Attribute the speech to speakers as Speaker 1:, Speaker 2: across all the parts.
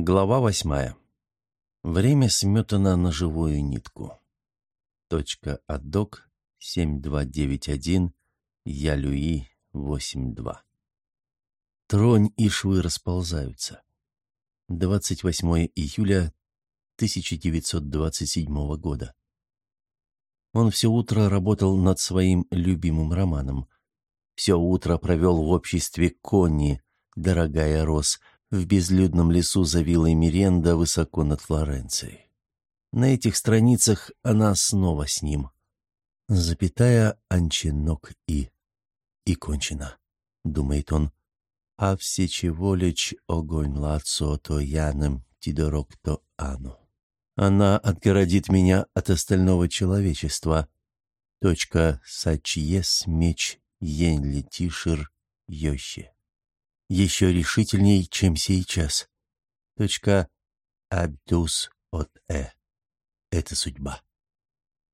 Speaker 1: Глава восьмая. Время сметано на живую нитку. Точка отдок 7291, я Люи 82. Тронь и швы расползаются. 28 июля 1927 года. Он все утро работал над своим любимым романом. Все утро провел в обществе Конни, дорогая Рос, в безлюдном лесу за виллой Миренда высоко над Флоренцией. На этих страницах она снова с ним. Запятая Анчинок и... И кончена, думает он. А все чего лечь огонь лацо то яном тидорок то ану. Она отгородит меня от остального человечества. Точка сачьес меч ень летишир йоще еще решительней, чем сейчас. Точка «Абдус от Э». Это судьба.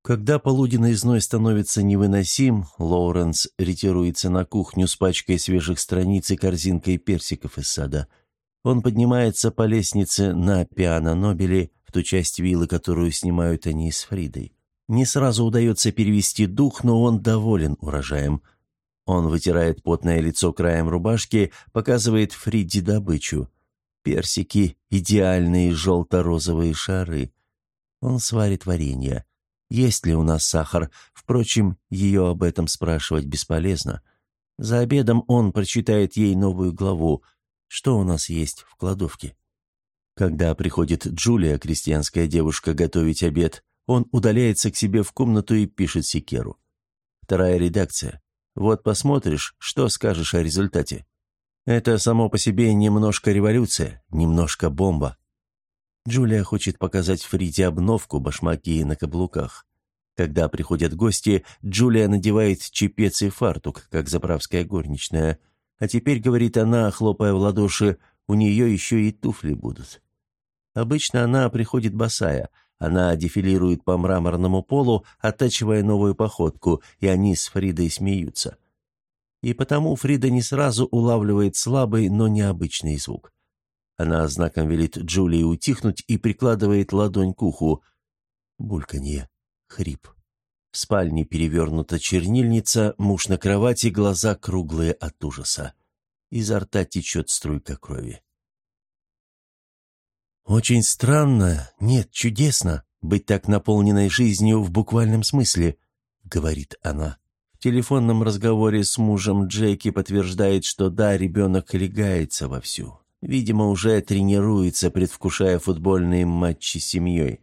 Speaker 1: Когда полуденный зной становится невыносим, Лоуренс ретируется на кухню с пачкой свежих страниц и корзинкой персиков из сада. Он поднимается по лестнице на пиано-нобеле, в ту часть виллы, которую снимают они с Фридой. Не сразу удается перевести дух, но он доволен урожаем – он вытирает потное лицо краем рубашки, показывает Фриди добычу. Персики — идеальные желто-розовые шары. Он сварит варенье. Есть ли у нас сахар? Впрочем, ее об этом спрашивать бесполезно. За обедом он прочитает ей новую главу. Что у нас есть в кладовке? Когда приходит Джулия, крестьянская девушка, готовить обед, он удаляется к себе в комнату и пишет секеру. Вторая редакция. Вот посмотришь, что скажешь о результате. Это само по себе немножко революция, немножко бомба. Джулия хочет показать Фрите обновку, башмаки на каблуках. Когда приходят гости, Джулия надевает чепец и фартук, как заправская горничная. А теперь, говорит она, хлопая в ладоши, у нее еще и туфли будут. Обычно она приходит босая – она дефилирует по мраморному полу, оттачивая новую походку, и они с Фридой смеются. И потому Фрида не сразу улавливает слабый, но необычный звук. Она знаком велит Джулии утихнуть и прикладывает ладонь к уху. Бульканье. Хрип. В спальне перевернута чернильница, муж на кровати, глаза круглые от ужаса. Изо рта течет струйка крови. «Очень странно, нет, чудесно, быть так наполненной жизнью в буквальном смысле», — говорит она. В телефонном разговоре с мужем Джеки подтверждает, что да, ребенок легается вовсю. Видимо, уже тренируется, предвкушая футбольные матчи с семьей.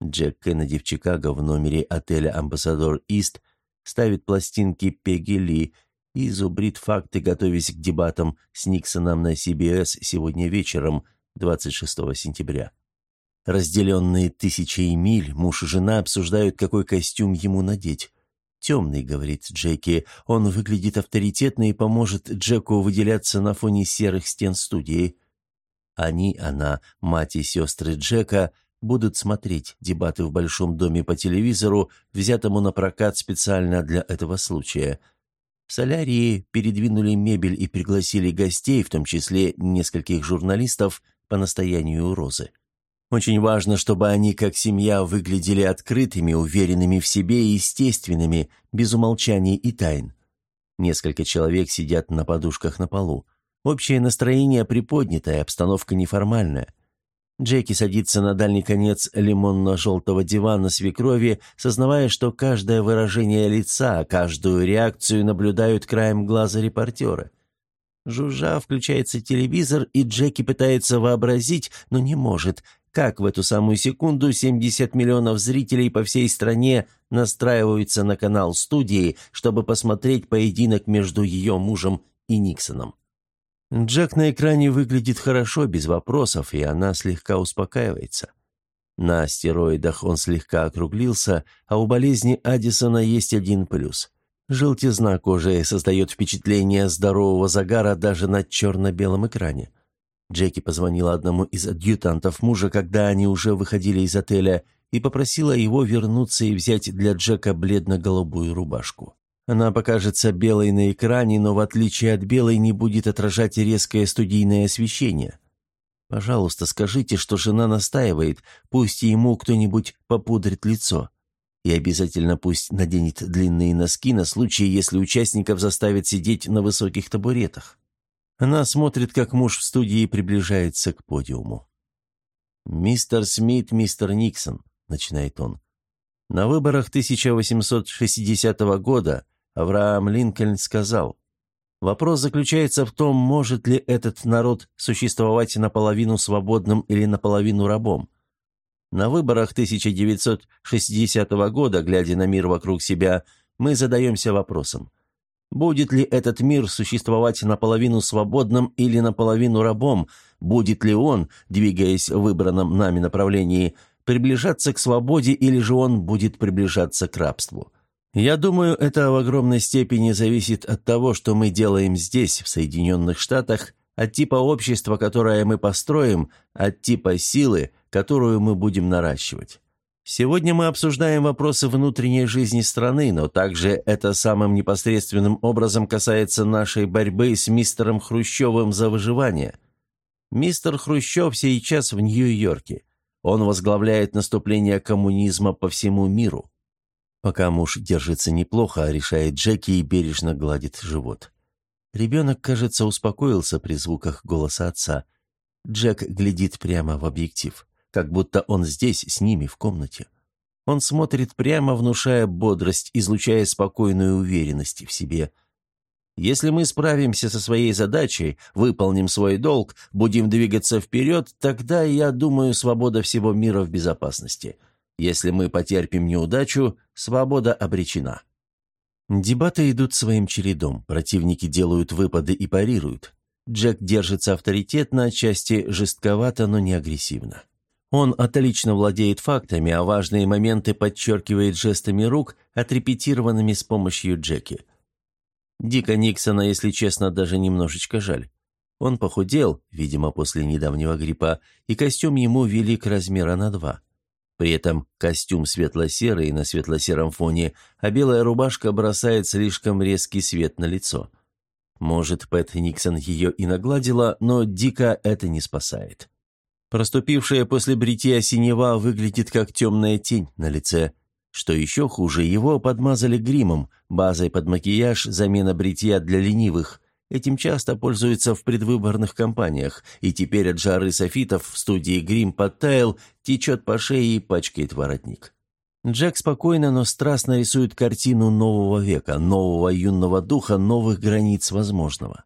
Speaker 1: Джек Кеннеди в Чикаго в номере отеля «Амбассадор Ист» ставит пластинки Пегги Ли и зубрит факты, готовясь к дебатам с Никсоном на CBS сегодня вечером – 26 сентября. Разделенные тысячей миль, муж и жена обсуждают, какой костюм ему надеть. «Темный», — говорит Джеки, — «он выглядит авторитетно и поможет Джеку выделяться на фоне серых стен студии». Они, она, мать и сестры Джека, будут смотреть дебаты в большом доме по телевизору, взятому на прокат специально для этого случая. В солярии передвинули мебель и пригласили гостей, в том числе нескольких журналистов, по настоянию Розы. Очень важно, чтобы они, как семья, выглядели открытыми, уверенными в себе и естественными, без умолчаний и тайн. Несколько человек сидят на подушках на полу. Общее настроение приподнятое, обстановка неформальная. Джеки садится на дальний конец лимонно-желтого дивана свекрови, сознавая, что каждое выражение лица, каждую реакцию наблюдают краем глаза репортеры. Жужжа включается телевизор, и Джеки пытается вообразить, но не может, как в эту самую секунду 70 миллионов зрителей по всей стране настраиваются на канал студии, чтобы посмотреть поединок между ее мужем и Никсоном. Джек на экране выглядит хорошо, без вопросов, и она слегка успокаивается. На астероидах он слегка округлился, а у болезни Аддисона есть один плюс – Желтизна кожи создает впечатление здорового загара даже на черно-белом экране. Джеки позвонила одному из адъютантов мужа, когда они уже выходили из отеля, и попросила его вернуться и взять для Джека бледно-голубую рубашку. Она покажется белой на экране, но в отличие от белой не будет отражать резкое студийное освещение. Пожалуйста, скажите, что жена настаивает, пусть ему кто-нибудь попудрит лицо. И обязательно пусть наденет длинные носки на случай, если участников заставят сидеть на высоких табуретах. Она смотрит, как муж в студии приближается к подиуму. «Мистер Смит, мистер Никсон», — начинает он. «На выборах 1860 года Авраам Линкольн сказал, Вопрос заключается в том, может ли этот народ существовать наполовину свободным или наполовину рабом. На выборах 1960 года, глядя на мир вокруг себя, мы задаемся вопросом, будет ли этот мир существовать наполовину свободным или наполовину рабом, будет ли он, двигаясь в выбранном нами направлении, приближаться к свободе или же он будет приближаться к рабству. Я думаю, это в огромной степени зависит от того, что мы делаем здесь, в Соединенных Штатах, от типа общества, которое мы построим, от типа силы, которую мы будем наращивать. Сегодня мы обсуждаем вопросы внутренней жизни страны, но также это самым непосредственным образом касается нашей борьбы с мистером Хрущевым за выживание. Мистер Хрущев сейчас в Нью-Йорке. Он возглавляет наступление коммунизма по всему миру. Пока муж держится неплохо, решает Джеки и бережно гладит живот. Ребенок, кажется, успокоился при звуках голоса отца. Джек глядит прямо в объектив, как будто он здесь, с ними, в комнате. Он смотрит прямо, внушая бодрость, излучая спокойную уверенность в себе. Если мы справимся со своей задачей, выполним свой долг, будем двигаться вперед, тогда, я думаю, свобода всего мира в безопасности – если мы потерпим неудачу, свобода обречена. Дебаты идут своим чередом, противники делают выпады и парируют. Джек держится авторитетно, отчасти жестковато, но не агрессивно. Он отлично владеет фактами, а важные моменты подчеркивает жестами рук, отрепетированными с помощью Джеки. Дика Никсона, если честно, даже немножечко жаль. Он похудел, видимо, после недавнего гриппа, и костюм ему велик размера на два. При этом костюм светло-серый на светло-сером фоне, а белая рубашка бросает слишком резкий свет на лицо. Может, Пэт Никсон ее и нагладила, но Дика это не спасает. Проступившая после бритья синева выглядит как темная тень на лице. Что еще хуже, его подмазали гримом, базой под макияж, замена бритья для ленивых. Этим часто пользуются в предвыборных кампаниях, и теперь от жары софитов в студии грим подтаял, течет по шее и пачкает воротник. Джек спокойно, но страстно рисует картину нового века, нового юного духа, новых границ возможного.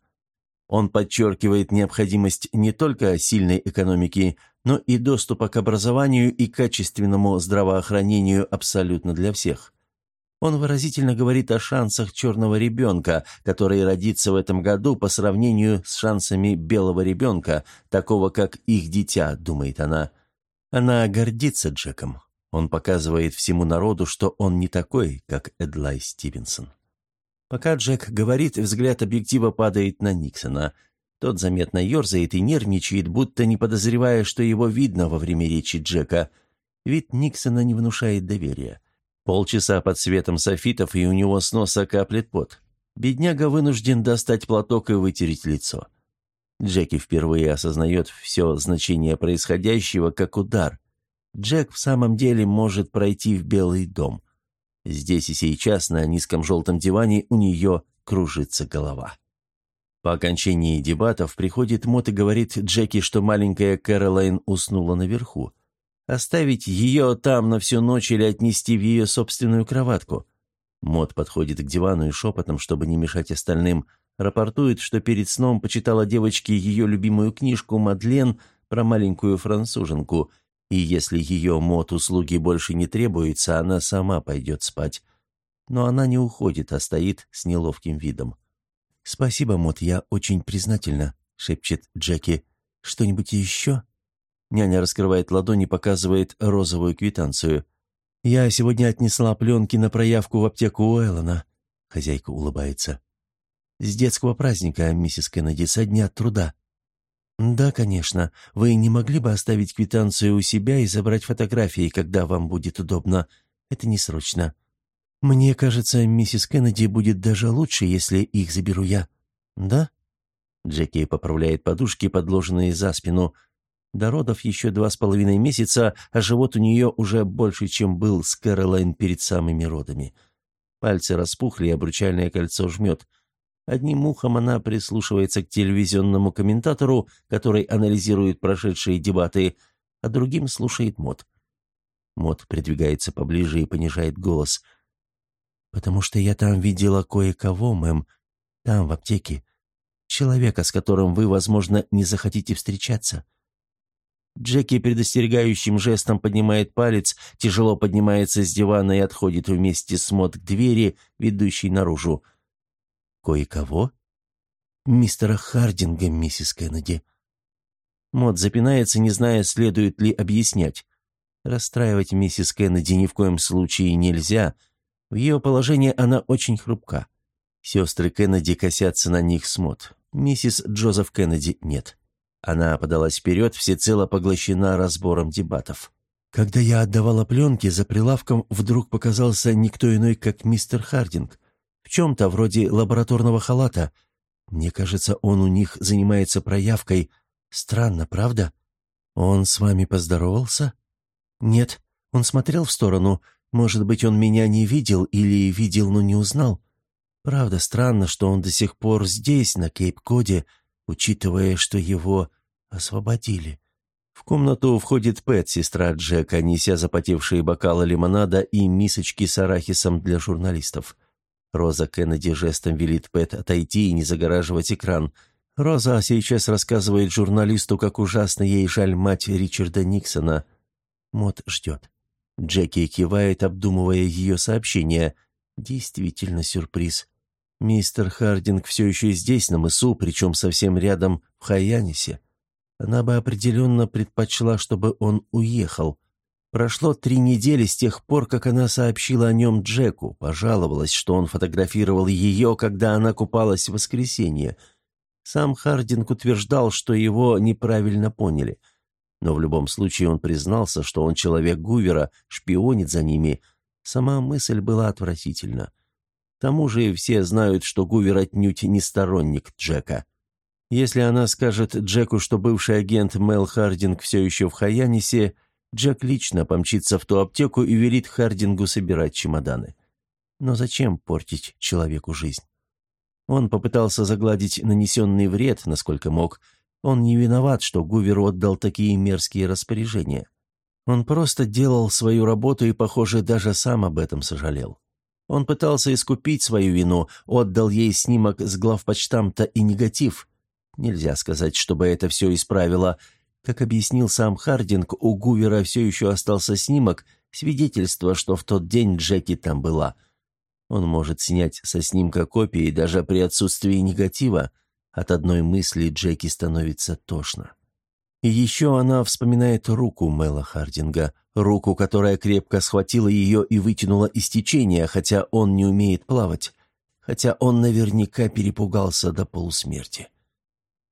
Speaker 1: Он подчеркивает необходимость не только сильной экономики, но и доступа к образованию и качественному здравоохранению абсолютно для всех. Он выразительно говорит о шансах черного ребенка, который родится в этом году по сравнению с шансами белого ребенка, такого как их дитя, думает она. Она гордится Джеком. Он показывает всему народу, что он не такой, как Эдлай Стивенсон. Пока Джек говорит, взгляд объектива падает на Никсона. Тот заметно ерзает и нервничает, будто не подозревая, что его видно во время речи Джека. Вид Никсона не внушает доверия. Полчаса под светом софитов, и у него с носа каплет пот. Бедняга вынужден достать платок и вытереть лицо. Джеки впервые осознает все значение происходящего как удар. Джек в самом деле может пройти в Белый дом. Здесь и сейчас на низком желтом диване у нее кружится голова. По окончании дебатов приходит Мот и говорит Джеки, что маленькая Кэролайн уснула наверху. Оставить ее там на всю ночь или отнести в ее собственную кроватку? Мот подходит к дивану и шепотом, чтобы не мешать остальным, рапортует, что перед сном почитала девочке ее любимую книжку «Мадлен» про маленькую француженку, и если ее Мот услуги больше не требуется, она сама пойдет спать. Но она не уходит, а стоит с неловким видом. «Спасибо, Мот, я очень признательна», — шепчет Джеки. «Что-нибудь еще?» Няня раскрывает ладонь и показывает розовую квитанцию. «Я сегодня отнесла пленки на проявку в аптеку Уэллона», — хозяйка улыбается. «С детского праздника, миссис Кеннеди, со дня труда». «Да, конечно. Вы не могли бы оставить квитанцию у себя и забрать фотографии, когда вам будет удобно. Это не срочно. Мне кажется, миссис Кеннеди будет даже лучше, если их заберу я. Да?» Джеки поправляет подушки, подложенные за спину. До родов еще два с половиной месяца, а живот у нее уже больше, чем был с Кэролайн перед самыми родами. Пальцы распухли, обручальное кольцо жмет. Одним ухом она прислушивается к телевизионному комментатору, который анализирует прошедшие дебаты, а другим слушает Мот. Мот придвигается поближе и понижает голос. «Потому что я там видела кое-кого, мэм. Там, в аптеке. Человека, с которым вы, возможно, не захотите встречаться». Джеки предостерегающим жестом поднимает палец, тяжело поднимается с дивана и отходит вместе с Мот к двери, ведущей наружу. «Кое-кого?» «Мистера Хардинга, миссис Кеннеди». Мот запинается, не зная, следует ли объяснять. Расстраивать миссис Кеннеди ни в коем случае нельзя. В ее положении она очень хрупка. Сестры Кеннеди косятся на них с Мот. Миссис Джозеф Кеннеди нет. Она подалась вперед, всецело поглощена разбором дебатов. Когда я отдавала пленки, за прилавком вдруг показался никто иной, как мистер Хардинг в чем-то вроде лабораторного халата. Мне кажется, он у них занимается проявкой. Странно, правда? Он с вами поздоровался? Нет, он смотрел в сторону. Может быть, он меня не видел или видел, но не узнал. Правда, странно, что он до сих пор здесь, на Кейп-Коде, учитывая, что его освободили. В комнату входит Пэт, сестра Джека, неся запотевшие бокалы лимонада и мисочки с арахисом для журналистов. Роза Кеннеди жестом велит Пэт отойти и не загораживать экран. Роза сейчас рассказывает журналисту, как ужасно ей жаль мать Ричарда Никсона. Мот ждет. Джеки кивает, обдумывая ее сообщение. Действительно сюрприз. Мистер Хардинг все еще здесь, на мысу, причем совсем рядом, в Хайянисе. Она бы определенно предпочла, чтобы он уехал. Прошло три недели с тех пор, как она сообщила о нем Джеку, пожаловалась, что он фотографировал ее, когда она купалась в воскресенье. Сам Хардинг утверждал, что его неправильно поняли. Но в любом случае он признался, что он человек Гувера, шпионит за ними. Сама мысль была отвратительна. К тому же все знают, что Гувер отнюдь не сторонник Джека. Если она скажет Джеку, что бывший агент Мел Хардинг все еще в Хаянисе, Джек лично помчится в ту аптеку и велит Хардингу собирать чемоданы. Но зачем портить человеку жизнь? Он попытался загладить нанесенный вред, насколько мог. Он не виноват, что Гувер отдал такие мерзкие распоряжения. Он просто делал свою работу и, похоже, даже сам об этом сожалел. Он пытался искупить свою вину, отдал ей снимок с главпочтамта и негатив. Нельзя сказать, чтобы это все исправило, как объяснил сам Хардинг, у Гувера все еще остался снимок, свидетельство, что в тот день Джеки там была. Он может снять со снимка копии даже при отсутствии негатива. От одной мысли Джеки становится тошно. И еще она вспоминает руку Мэла Хардинга, руку, которая крепко схватила ее и вытянула из течения, хотя он не умеет плавать, хотя он наверняка перепугался до полусмерти.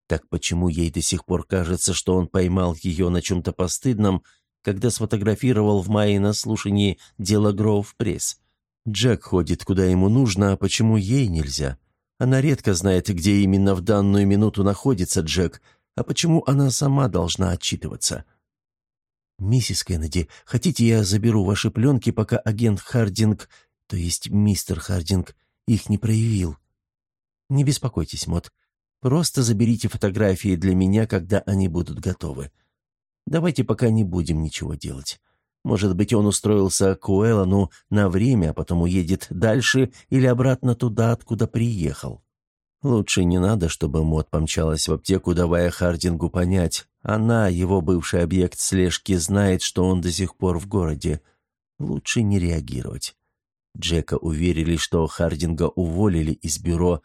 Speaker 1: Так почему ей до сих пор кажется, что он поймал ее на чем-то постыдном, когда сфотографировал в мае на слушании дело Гроув Пресс? Джек ходит, куда ему нужно, а почему ей нельзя? Она редко знает, где именно в данную минуту находится Джек, а почему она сама должна отчитываться? «Миссис Кеннеди, хотите, я заберу ваши пленки, пока агент Хардинг, то есть мистер Хардинг, их не проявил?» «Не беспокойтесь, Мот. Просто заберите фотографии для меня, когда они будут готовы. Давайте пока не будем ничего делать. Может быть, он устроился к Уэллону на время, а потом уедет дальше или обратно туда, откуда приехал. Лучше не надо, чтобы Мот помчалась в аптеку, давая Хардингу понять. Она, его бывший объект слежки, знает, что он до сих пор в городе. Лучше не реагировать. Джека уверили, что Хардинга уволили из бюро,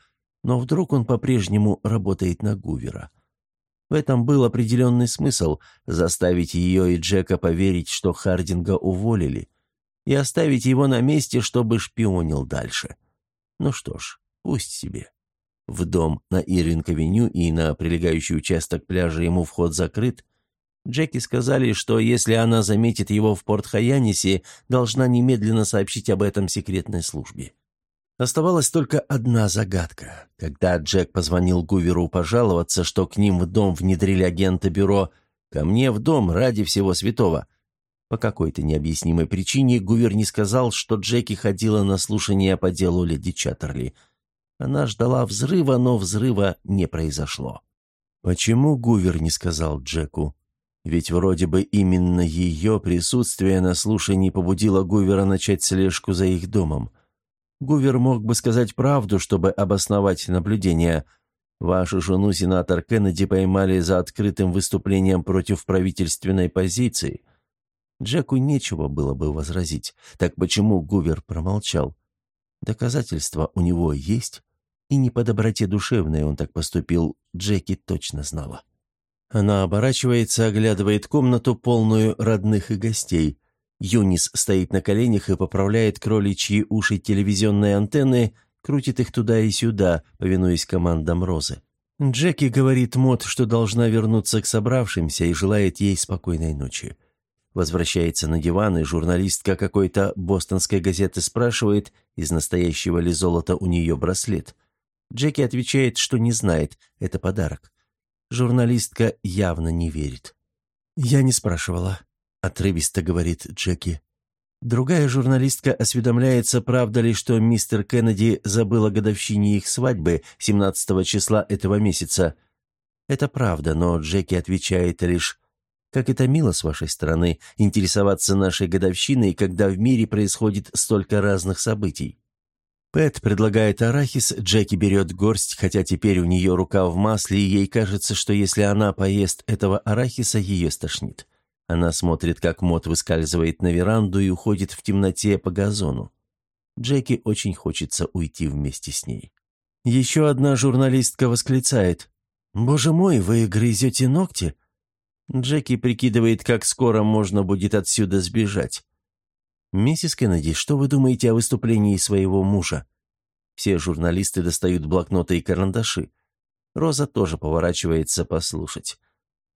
Speaker 1: но вдруг он по-прежнему работает на Гувера. В этом был определенный смысл – заставить ее и Джека поверить, что Хардинга уволили, и оставить его на месте, чтобы шпионил дальше. Ну что ж, пусть себе. В дом на Ирвинг-авеню и на прилегающий участок пляжа ему вход закрыт. Джеки сказали, что если она заметит его в Порт-Хаянисе, должна немедленно сообщить об этом секретной службе. Оставалась только одна загадка. Когда Джек позвонил Гуверу пожаловаться, что к ним в дом внедрили агента бюро, Ко мне в дом ради всего святого». По какой-то необъяснимой причине Гувер не сказал, что Джеки ходила на слушание по делу леди Чаттерли. Она ждала взрыва, но взрыва не произошло. Почему Гувер не сказал Джеку? Ведь вроде бы именно ее присутствие на слушании побудило Гувера начать слежку за их домом. Гувер мог бы сказать правду, чтобы обосновать наблюдение. Вашу жену сенатор Кеннеди поймали за открытым выступлением против правительственной позиции. Джеку нечего было бы возразить. Так почему Гувер промолчал? Доказательства у него есть, и не по доброте душевной он так поступил, Джеки точно знала. Она оборачивается, оглядывает комнату, полную родных и гостей. Юнис стоит на коленях и поправляет кроличьи уши телевизионной антенны, крутит их туда и сюда, повинуясь командам Розы. Джеки говорит Мот, что должна вернуться к собравшимся и желает ей спокойной ночи. Возвращается на диван, и журналистка какой-то бостонской газеты спрашивает, из настоящего ли золота у нее браслет. Джеки отвечает, что не знает, это подарок. Журналистка явно не верит. «Я не спрашивала», — отрывисто говорит Джеки. Другая журналистка осведомляется, правда ли, что мистер Кеннеди забыл о годовщине их свадьбы 17 числа этого месяца. Это правда, но Джеки отвечает лишь как это мило с вашей стороны, интересоваться нашей годовщиной, когда в мире происходит столько разных событий. Пэт предлагает арахис, Джеки берет горсть, хотя теперь у нее рука в масле, и ей кажется, что если она поест этого арахиса, ее стошнит. Она смотрит, как Мот выскальзывает на веранду и уходит в темноте по газону. Джеки очень хочется уйти вместе с ней. Еще одна журналистка восклицает. «Боже мой, вы грызете ногти?» Джеки прикидывает, как скоро можно будет отсюда сбежать. «Миссис Кеннеди, что вы думаете о выступлении своего мужа?» Все журналисты достают блокноты и карандаши. Роза тоже поворачивается послушать.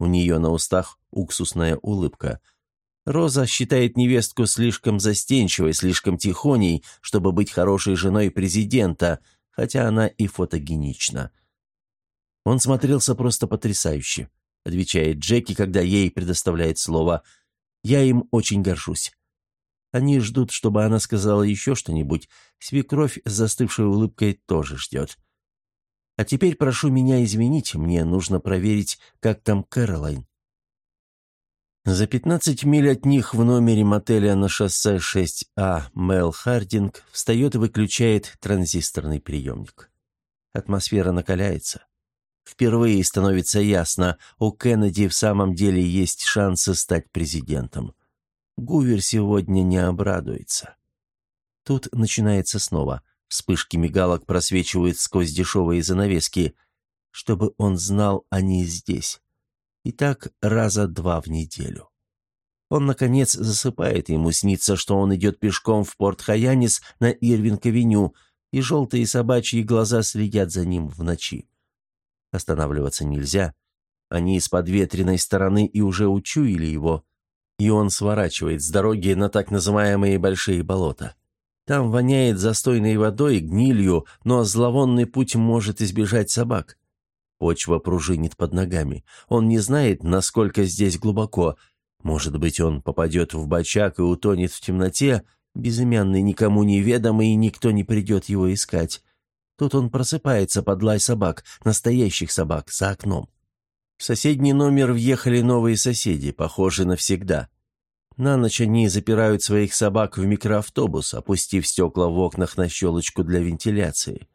Speaker 1: У нее на устах уксусная улыбка. Роза считает невестку слишком застенчивой, слишком тихоней, чтобы быть хорошей женой президента, хотя она и фотогенична. Он смотрелся просто потрясающе. — отвечает Джеки, когда ей предоставляет слово. «Я им очень горжусь». Они ждут, чтобы она сказала еще что-нибудь. Свекровь с застывшей улыбкой тоже ждет. «А теперь прошу меня извинить, мне нужно проверить, как там Кэролайн». За 15 миль от них в номере мотеля на шоссе 6А Мел Хардинг встает и выключает транзисторный приемник. Атмосфера накаляется. Впервые становится ясно, у Кеннеди в самом деле есть шансы стать президентом. Гувер сегодня не обрадуется. Тут начинается снова. Вспышки мигалок просвечивают сквозь дешевые занавески. Чтобы он знал, они здесь. И так раза два в неделю. Он, наконец, засыпает, ему снится, что он идет пешком в порт Хаянис на Ирвинг-авеню, и желтые собачьи глаза следят за ним в ночи. Останавливаться нельзя. Они с подветренной стороны и уже учуяли его. И он сворачивает с дороги на так называемые большие болота. Там воняет застойной водой, гнилью, но зловонный путь может избежать собак. Почва пружинит под ногами. Он не знает, насколько здесь глубоко. Может быть, он попадет в бочак и утонет в темноте, безымянный никому неведомый, и никто не придет его искать. Тут он просыпается под лай собак, настоящих собак, за окном. В соседний номер въехали новые соседи, похожие навсегда. На ночь они запирают своих собак в микроавтобус, опустив стекла в окнах на щелочку для вентиляции.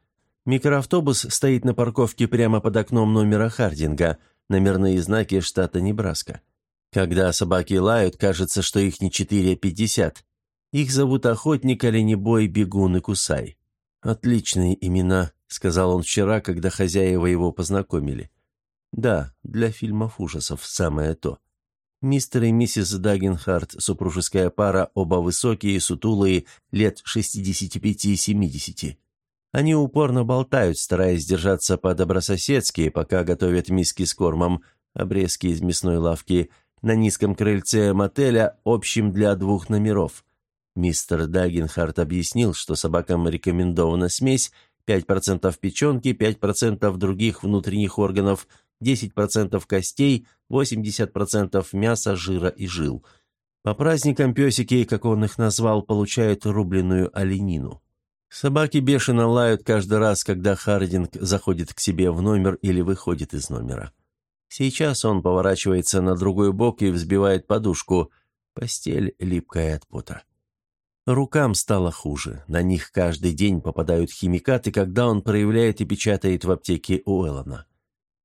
Speaker 1: Микроавтобус стоит на парковке прямо под окном номера Хардинга, номерные знаки штата Небраска. Когда собаки лают, кажется, что их не 4, а 50. Их зовут Охотник, Оленебой, Бегун и Кусай. «Отличные имена», — сказал он вчера, когда хозяева его познакомили. «Да, для фильмов ужасов самое то». Мистер и миссис Дагенхарт, супружеская пара, оба высокие, сутулые, лет 65-70. Они упорно болтают, стараясь держаться по-добрососедски, пока готовят миски с кормом, обрезки из мясной лавки, на низком крыльце мотеля, общим для двух номеров. Мистер Дагенхарт объяснил, что собакам рекомендована смесь 5% печенки, 5% других внутренних органов, 10% костей, 80% мяса, жира и жил. По праздникам песики, как он их назвал, получают рубленную оленину. Собаки бешено лают каждый раз, когда Хардинг заходит к себе в номер или выходит из номера. Сейчас он поворачивается на другой бок и взбивает подушку. Постель липкая от пота. Рукам стало хуже. На них каждый день попадают химикаты, когда он проявляет и печатает в аптеке Уэллона.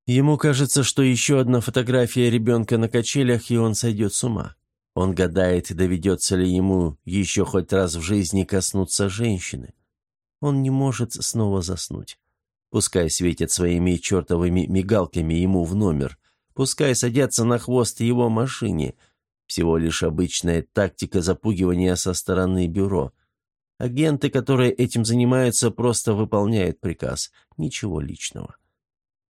Speaker 1: Ему кажется, что еще одна фотография ребенка на качелях, и он сойдет с ума. Он гадает, доведется ли ему еще хоть раз в жизни коснуться женщины. Он не может снова заснуть. Пускай светят своими чертовыми мигалками ему в номер. Пускай садятся на хвост его машине. Всего лишь обычная тактика запугивания со стороны бюро. Агенты, которые этим занимаются, просто выполняют приказ. Ничего личного.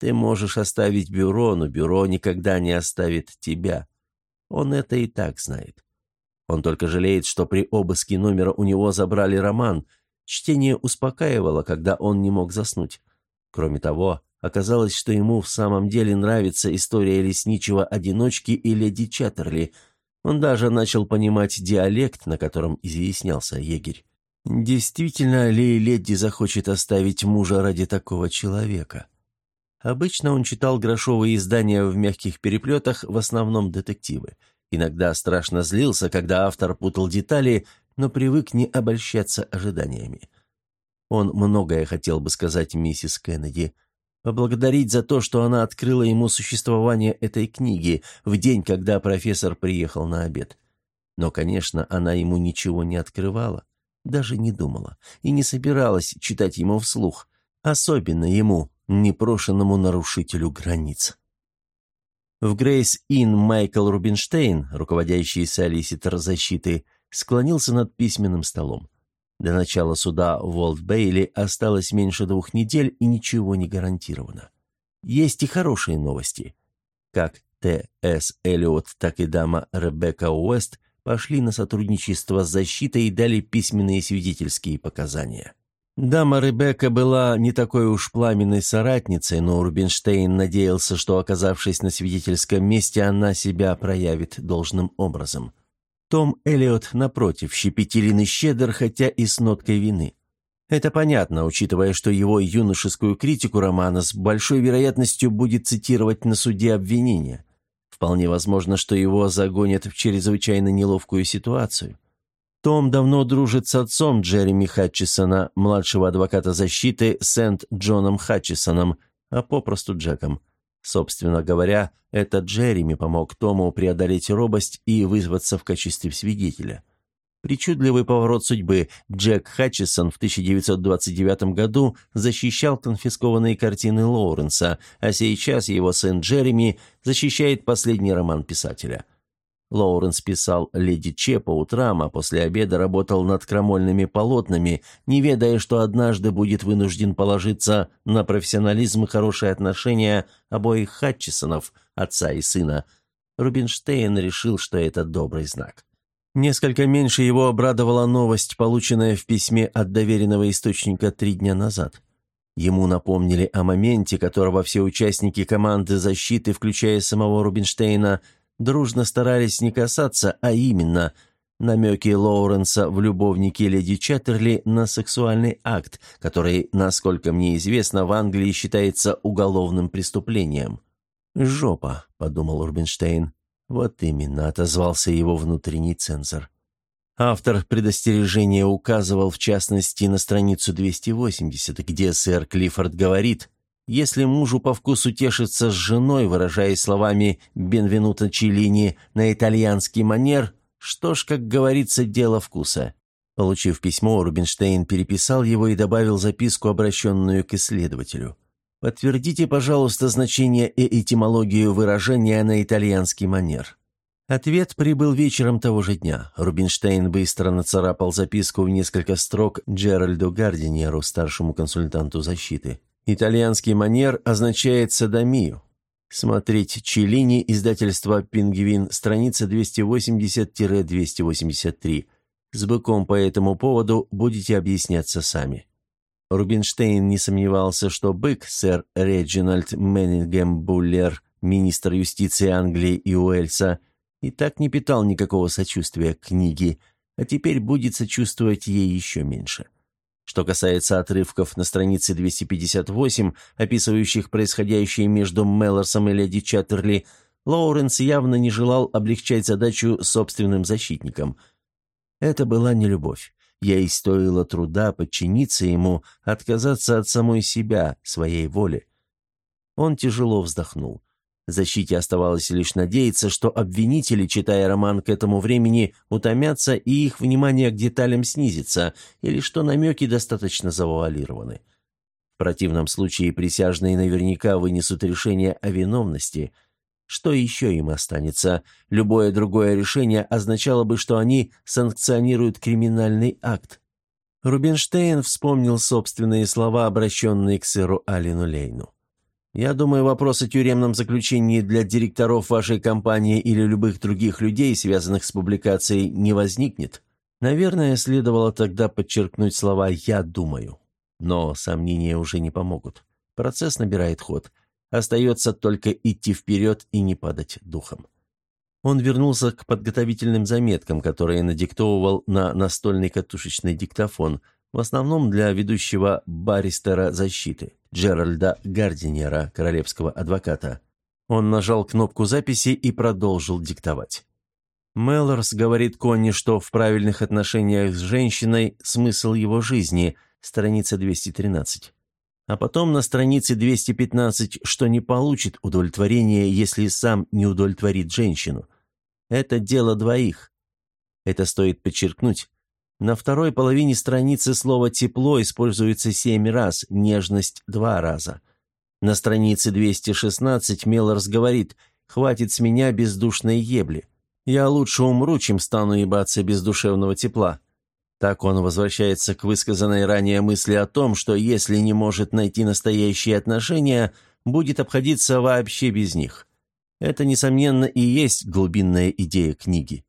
Speaker 1: Ты можешь оставить бюро, но бюро никогда не оставит тебя. Он это и так знает. Он только жалеет, что при обыске номера у него забрали роман. Чтение успокаивало, когда он не мог заснуть. Кроме того, оказалось, что ему в самом деле нравится история лесничего-одиночки и леди Чаттерли. Он даже начал понимать диалект, на котором изъяснялся егерь. Действительно ли леди захочет оставить мужа ради такого человека? Обычно он читал грошовые издания в мягких переплетах, в основном детективы. Иногда страшно злился, когда автор путал детали, но привык не обольщаться ожиданиями. Он многое хотел бы сказать миссис Кеннеди. Поблагодарить за то, что она открыла ему существование этой книги в день, когда профессор приехал на обед. Но, конечно, она ему ничего не открывала, даже не думала и не собиралась читать ему вслух, особенно ему, непрошенному нарушителю границ. В Грейс-Ин Майкл Рубинштейн, руководящий солиситор защиты, склонился над письменным столом. До начала суда в Волт-Бейли осталось меньше двух недель и ничего не гарантировано. Есть и хорошие новости. Как Т.С. Эллиот, так и дама Ребекка Уэст пошли на сотрудничество с защитой и дали письменные свидетельские показания. Дама Ребекка была не такой уж пламенной соратницей, но Рубинштейн надеялся, что, оказавшись на свидетельском месте, она себя проявит должным образом. Том Эллиот, напротив, щепетилен и щедр, хотя и с ноткой вины. Это понятно, учитывая, что его юношескую критику романа с большой вероятностью будет цитировать на суде обвинения. Вполне возможно, что его загонят в чрезвычайно неловкую ситуацию. Том давно дружит с отцом Джереми Хатчисона, младшего адвоката защиты Сент Джоном Хатчисоном, а попросту Джеком. Собственно говоря, это Джереми помог Тому преодолеть робость и вызваться в качестве свидетеля. Причудливый поворот судьбы. Джек Хатчисон в 1929 году защищал конфискованные картины Лоуренса, а сейчас его сын Джереми защищает последний роман писателя. Лоуренс писал «Леди Че» по утрам, а после обеда работал над крамольными полотнами, не ведая, что однажды будет вынужден положиться на профессионализм и хорошие отношения обоих Хатчисонов, отца и сына. Рубинштейн решил, что это добрый знак. Несколько меньше его обрадовала новость, полученная в письме от доверенного источника три дня назад. Ему напомнили о моменте, которого все участники команды защиты, включая самого Рубинштейна, дружно старались не касаться, а именно намеки Лоуренса в любовнике леди Чаттерли на сексуальный акт, который, насколько мне известно, в Англии считается уголовным преступлением. «Жопа», — подумал Рубинштейн. Вот именно, отозвался его внутренний цензор. Автор предостережения указывал, в частности, на страницу 280, где сэр Клиффорд говорит – если мужу по вкусу тешиться с женой, выражаясь словами «Бенвенуто Челлини» на итальянский манер, что ж, как говорится, дело вкуса. Получив письмо, Рубинштейн переписал его и добавил записку, обращенную к исследователю. «Подтвердите, пожалуйста, значение и этимологию выражения на итальянский манер». Ответ прибыл вечером того же дня. Рубинштейн быстро нацарапал записку в несколько строк Джеральду Гардинеру, старшему консультанту защиты. Итальянский манер означает садомию. Смотреть Челлини, издательство «Пингвин», страница 280-283. С быком по этому поводу будете объясняться сами. Рубинштейн не сомневался, что бык, сэр Реджинальд Меннингем Буллер, министр юстиции Англии и Уэльса, и так не питал никакого сочувствия к книге, а теперь будет сочувствовать ей еще меньше. Что касается отрывков на странице 258, описывающих происходящее между Меллорсом и леди Чаттерли, Лоуренс явно не желал облегчать задачу собственным защитникам. Это была не любовь. Ей стоило труда подчиниться ему, отказаться от самой себя, своей воли. Он тяжело вздохнул. Защите оставалось лишь надеяться, что обвинители, читая роман к этому времени, утомятся и их внимание к деталям снизится, или что намеки достаточно завуалированы. В противном случае присяжные наверняка вынесут решение о виновности. Что еще им останется? Любое другое решение означало бы, что они санкционируют криминальный акт. Рубинштейн вспомнил собственные слова, обращенные к сэру Алину Лейну. Я думаю, вопрос о тюремном заключении для директоров вашей компании или любых других людей, связанных с публикацией, не возникнет. Наверное, следовало тогда подчеркнуть слова «я думаю». Но сомнения уже не помогут. Процесс набирает ход. Остается только идти вперед и не падать духом. Он вернулся к подготовительным заметкам, которые надиктовывал на настольный катушечный диктофон, в основном для ведущего баристера защиты. Джеральда Гардинера, королевского адвоката. Он нажал кнопку записи и продолжил диктовать. Меллорс говорит Конни, что в правильных отношениях с женщиной смысл его жизни, страница 213. А потом на странице 215, что не получит удовлетворения, если сам не удовлетворит женщину. Это дело двоих. Это стоит подчеркнуть. На второй половине страницы слово «тепло» используется семь раз, «нежность» – два раза. На странице 216 Меллорс говорит «хватит с меня бездушной ебли». Я лучше умру, чем стану ебаться без душевного тепла. Так он возвращается к высказанной ранее мысли о том, что если не может найти настоящие отношения, будет обходиться вообще без них. Это, несомненно, и есть глубинная идея книги.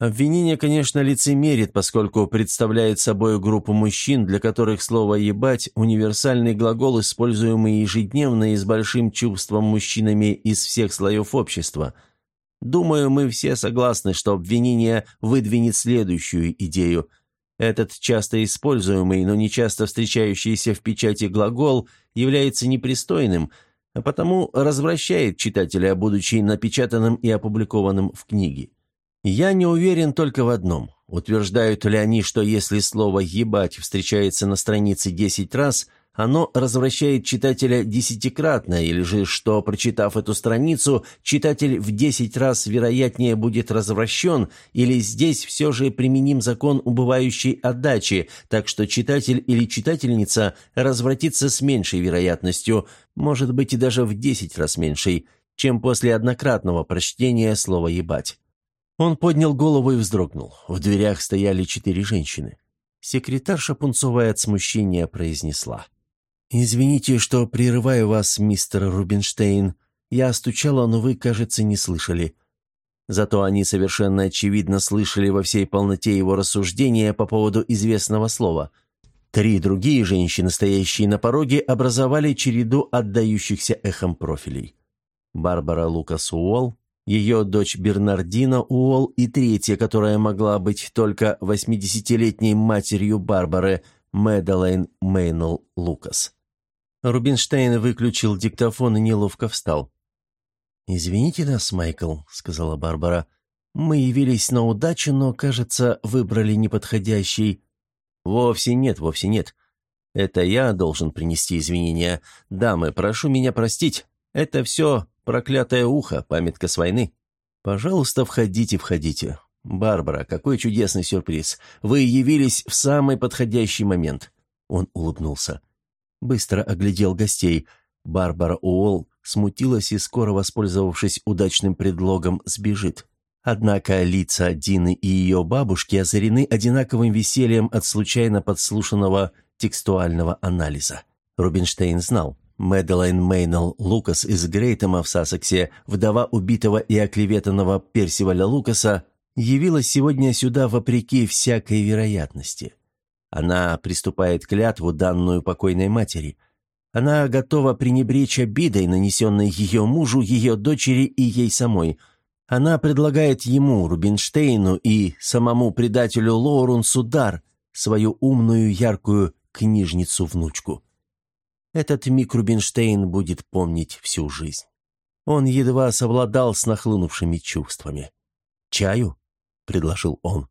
Speaker 1: Обвинение, конечно, лицемерит, поскольку представляет собой группу мужчин, для которых слово «ебать» – универсальный глагол, используемый ежедневно и с большим чувством мужчинами из всех слоев общества. Думаю, мы все согласны, что обвинение выдвинет следующую идею. Этот часто используемый, но не часто встречающийся в печати глагол является непристойным, а потому развращает читателя, будучи напечатанным и опубликованным в книге. Я не уверен только в одном. Утверждают ли они, что если слово «ебать» встречается на странице 10 раз, оно развращает читателя десятикратно, или же, что, прочитав эту страницу, читатель в 10 раз вероятнее будет развращен, или здесь все же применим закон убывающей отдачи, так что читатель или читательница развратится с меньшей вероятностью, может быть и даже в 10 раз меньшей, чем после однократного прочтения слова «ебать». Он поднял голову и вздрогнул. В дверях стояли четыре женщины. Секретарша пунцовая от смущения произнесла. «Извините, что прерываю вас, мистер Рубинштейн. Я стучала, но вы, кажется, не слышали». Зато они совершенно очевидно слышали во всей полноте его рассуждения по поводу известного слова. Три другие женщины, стоящие на пороге, образовали череду отдающихся эхом профилей. Барбара Лукас Уолл, ее дочь Бернардина Уолл и третья, которая могла быть только 80-летней матерью Барбары, Мэдалайн Мейнелл Лукас. Рубинштейн выключил диктофон и неловко встал. «Извините нас, Майкл», — сказала Барбара. «Мы явились на удачу, но, кажется, выбрали неподходящий...» «Вовсе нет, вовсе нет. Это я должен принести извинения. Дамы, прошу меня простить. Это все Проклятое ухо, памятка с войны. Пожалуйста, входите, входите. Барбара, какой чудесный сюрприз. Вы явились в самый подходящий момент. Он улыбнулся. Быстро оглядел гостей. Барбара Уолл смутилась и, скоро воспользовавшись удачным предлогом, сбежит. Однако лица Дины и ее бабушки озарены одинаковым весельем от случайно подслушанного текстуального анализа. Рубинштейн знал, Мэдалайн Мейнелл Лукас из Грейтема в Сассексе, вдова убитого и оклеветанного Персиваля Лукаса, явилась сегодня сюда вопреки всякой вероятности. Она приступает клятву, данную покойной матери. Она готова пренебречь обидой, нанесенной ее мужу, ее дочери и ей самой. Она предлагает ему, Рубинштейну и самому предателю Лоуренсу дар, свою умную, яркую книжницу-внучку. Этот миг Рубинштейн будет помнить всю жизнь. Он едва совладал с нахлынувшими чувствами. «Чаю?» — предложил он.